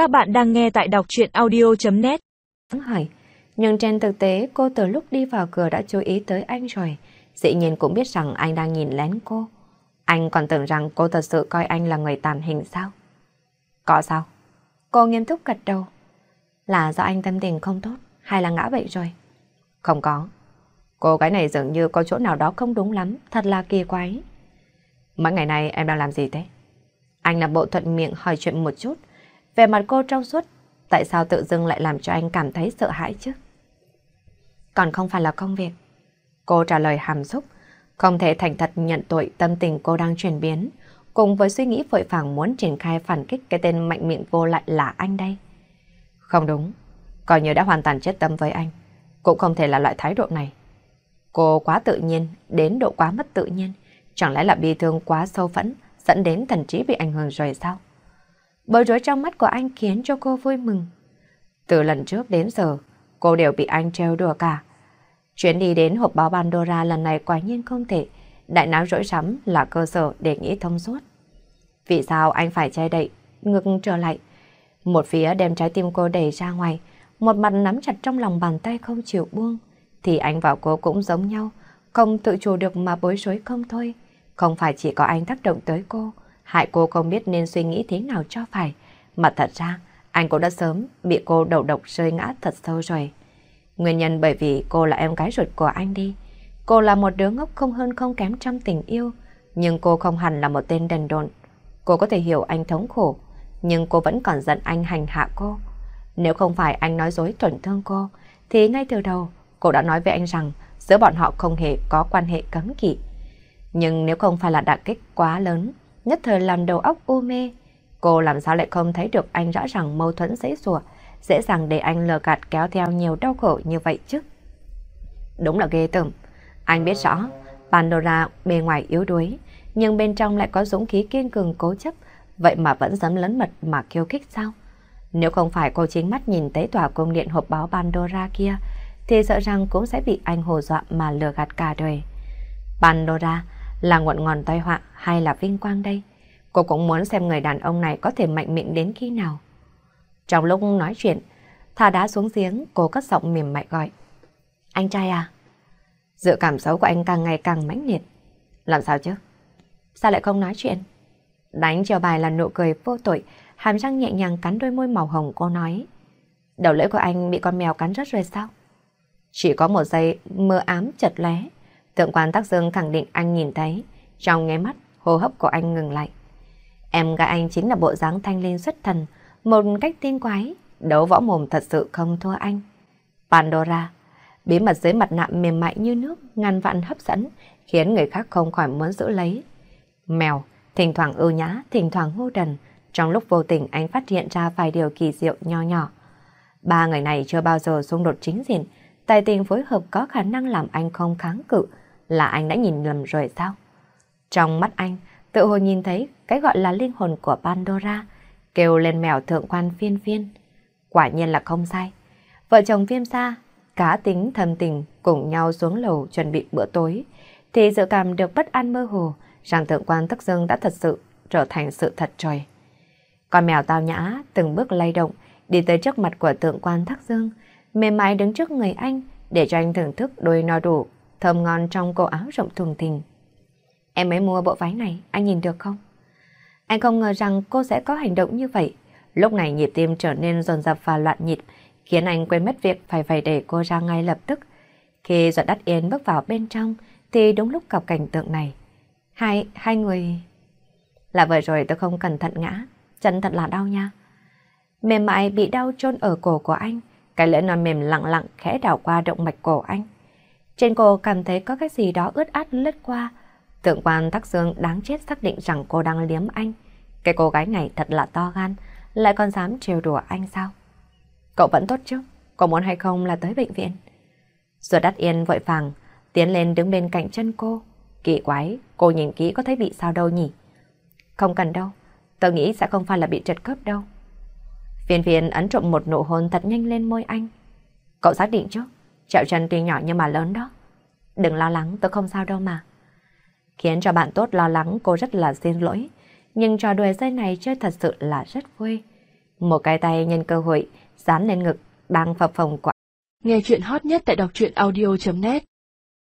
Các bạn đang nghe tại đọc chuyện audio.net Hỏi, nhưng trên thực tế cô từ lúc đi vào cửa đã chú ý tới anh rồi. Dĩ nhiên cũng biết rằng anh đang nhìn lén cô. Anh còn tưởng rằng cô thật sự coi anh là người tàn hình sao? Có sao? Cô nghiêm túc gật đầu. Là do anh tâm tình không tốt hay là ngã bệnh rồi? Không có. Cô gái này dường như có chỗ nào đó không đúng lắm, thật là kỳ quái. Mấy ngày này em đang làm gì thế? Anh là bộ thuận miệng hỏi chuyện một chút. Về mặt cô trong suốt, tại sao tự dưng lại làm cho anh cảm thấy sợ hãi chứ? Còn không phải là công việc. Cô trả lời hàm xúc, không thể thành thật nhận tội tâm tình cô đang chuyển biến, cùng với suy nghĩ vội vàng muốn triển khai phản kích cái tên mạnh miệng vô lại là anh đây. Không đúng, coi như đã hoàn toàn chết tâm với anh, cũng không thể là loại thái độ này. Cô quá tự nhiên, đến độ quá mất tự nhiên, chẳng lẽ là bi thương quá sâu phẫn, dẫn đến thần trí bị ảnh hưởng rồi sao? Bối rối trong mắt của anh khiến cho cô vui mừng. Từ lần trước đến giờ, cô đều bị anh trêu đùa cả. Chuyến đi đến hộp báo Pandora lần này quả nhiên không thể. Đại não rỗi rắm là cơ sở để nghĩ thông suốt. Vì sao anh phải che đậy, ngược trở lại? Một phía đem trái tim cô đẩy ra ngoài, một mặt nắm chặt trong lòng bàn tay không chịu buông. Thì anh và cô cũng giống nhau, không tự chủ được mà bối rối không thôi. Không phải chỉ có anh tác động tới cô, hại cô không biết nên suy nghĩ thế nào cho phải. Mà thật ra, anh cũng đã sớm bị cô đầu độc rơi ngã thật sâu rồi. Nguyên nhân bởi vì cô là em gái ruột của anh đi. Cô là một đứa ngốc không hơn không kém trong tình yêu, nhưng cô không hẳn là một tên đần độn. Cô có thể hiểu anh thống khổ, nhưng cô vẫn còn giận anh hành hạ cô. Nếu không phải anh nói dối tổn thương cô, thì ngay từ đầu cô đã nói với anh rằng giữa bọn họ không hề có quan hệ cấm kỵ. Nhưng nếu không phải là đả kích quá lớn, nhất thời làm đầu óc u mê, cô làm sao lại không thấy được anh rõ ràng mâu thuẫn dễ dùa, dễ dàng để anh lờ gạt kéo theo nhiều đau khổ như vậy chứ. Đúng là ghê tởm. Anh biết rõ, Pandora bề ngoài yếu đuối, nhưng bên trong lại có dũng khí kiên cường cố chấp, vậy mà vẫn dám lấn mật mà khiêu khích sao? Nếu không phải cô chính mắt nhìn thấy tòa cung điện hộp báo Pandora kia, thì sợ rằng cũng sẽ bị anh hồ dọa mà lừa gạt cả đời. Pandora là ngọn ngòn tai họa hay là vinh quang đây? Cô cũng muốn xem người đàn ông này có thể mạnh miệng đến khi nào. Trong lúc nói chuyện, thả đá xuống giếng, cô cất giọng mềm mại gọi. Anh trai à? Dự cảm xấu của anh càng ngày càng mãnh liệt. Làm sao chứ? Sao lại không nói chuyện? Đánh cho bài là nụ cười vô tội, hàm răng nhẹ nhàng cắn đôi môi màu hồng cô nói. Đầu lưỡi của anh bị con mèo cắn rớt rồi sao? Chỉ có một giây mơ ám chật lé. Thượng quan Tắc Dương khẳng định anh nhìn thấy. Trong nghe mắt, hô hấp của anh ngừng lại. Em gái anh chính là bộ dáng thanh linh xuất thần, một cách tiên quái, đấu võ mồm thật sự không thua anh. Pandora, bí mật dưới mặt nạ mềm mại như nước, ngàn vạn hấp dẫn, khiến người khác không khỏi muốn giữ lấy. Mèo, thỉnh thoảng ưu nhã, thỉnh thoảng ngu đần, trong lúc vô tình anh phát hiện ra vài điều kỳ diệu nho nhỏ. Ba người này chưa bao giờ xung đột chính diện, tài tình phối hợp có khả năng làm anh không kháng cự, là anh đã nhìn lầm rồi sao? Trong mắt anh, tự hồ nhìn thấy cái gọi là linh hồn của Pandora, kêu lên mèo thượng quan phiên phiên. Quả nhiên là không sai. Vợ chồng viêm xa, cá tính thầm tình cùng nhau xuống lầu chuẩn bị bữa tối, thì dự cảm được bất an mơ hồ rằng thượng quan tức Dương đã thật sự trở thành sự thật rồi. Con mèo tao nhã từng bước lay động đi tới trước mặt của thượng quan thắc Dương, mềm mại đứng trước người anh để cho anh thưởng thức đôi no đủ, thơm ngon trong cổ áo rộng thùng thình. Em mới mua bộ váy này, anh nhìn được không? Anh không ngờ rằng cô sẽ có hành động như vậy. Lúc này nhịp tim trở nên dồn dập và loạn nhịp, khiến anh quên mất việc phải phải để cô ra ngay lập tức. Khi giọt đắt yên bước vào bên trong, thì đúng lúc gặp cảnh tượng này. Hai, hai người... Là vừa rồi tôi không cẩn thận ngã, chân thật là đau nha. Mềm mại bị đau chôn ở cổ của anh, cái lưỡi non mềm lặng lặng khẽ đảo qua động mạch cổ anh. Trên cổ cảm thấy có cái gì đó ướt át lướt qua, Tượng quan Tắc Dương đáng chết xác định rằng cô đang liếm anh. Cái cô gái này thật là to gan, lại còn dám trêu đùa anh sao? Cậu vẫn tốt chứ? Có muốn hay không là tới bệnh viện? Rồi đắt yên vội vàng, tiến lên đứng bên cạnh chân cô. Kỳ quái, cô nhìn kỹ có thấy bị sao đâu nhỉ? Không cần đâu, tớ nghĩ sẽ không phải là bị trật khớp đâu. Phiền phiền ấn trộm một nụ hôn thật nhanh lên môi anh. Cậu xác định chứ? Chẹo chân tuy nhỏ nhưng mà lớn đó. Đừng lo lắng, tôi không sao đâu mà khiến cho bạn tốt lo lắng cô rất là xin lỗi. Nhưng trò đùa dây này chơi thật sự là rất vui. Một cái tay nhân cơ hội, dán lên ngực, đang phập phồng quả. Nghe chuyện hot nhất tại đọc truyện audio.net